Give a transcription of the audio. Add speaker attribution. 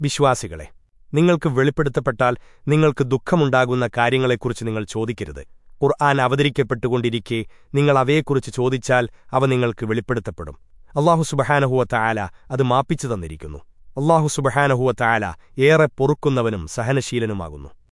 Speaker 1: വിശ്വാസികളെ നിങ്ങൾക്ക് വെളിപ്പെടുത്തപ്പെട്ടാൽ നിങ്ങൾക്ക് ദുഃഖമുണ്ടാകുന്ന കാര്യങ്ങളെക്കുറിച്ച് നിങ്ങൾ ചോദിക്കരുത്. ഖുർആൻ അവതരിക്കപ്പെട്ടുകൊണ്ടിരിക്കെ നിങ്ങൾ അവയെക്കുറിച്ച് ചോദിച്ചാൽ അവ നിങ്ങൾക്ക് വെളിപ്പെടുത്തപ്പെടും. അള്ളാഹു സുബഹാനഹുവത്ത ആല അത് മാപ്പിച്ചു തന്നിരിക്കുന്നു. അള്ളാഹു സുബഹാനഹുവത്ത ആല ഏറെ പൊറുക്കുന്നവനും സഹനശീലനുമാകുന്നു.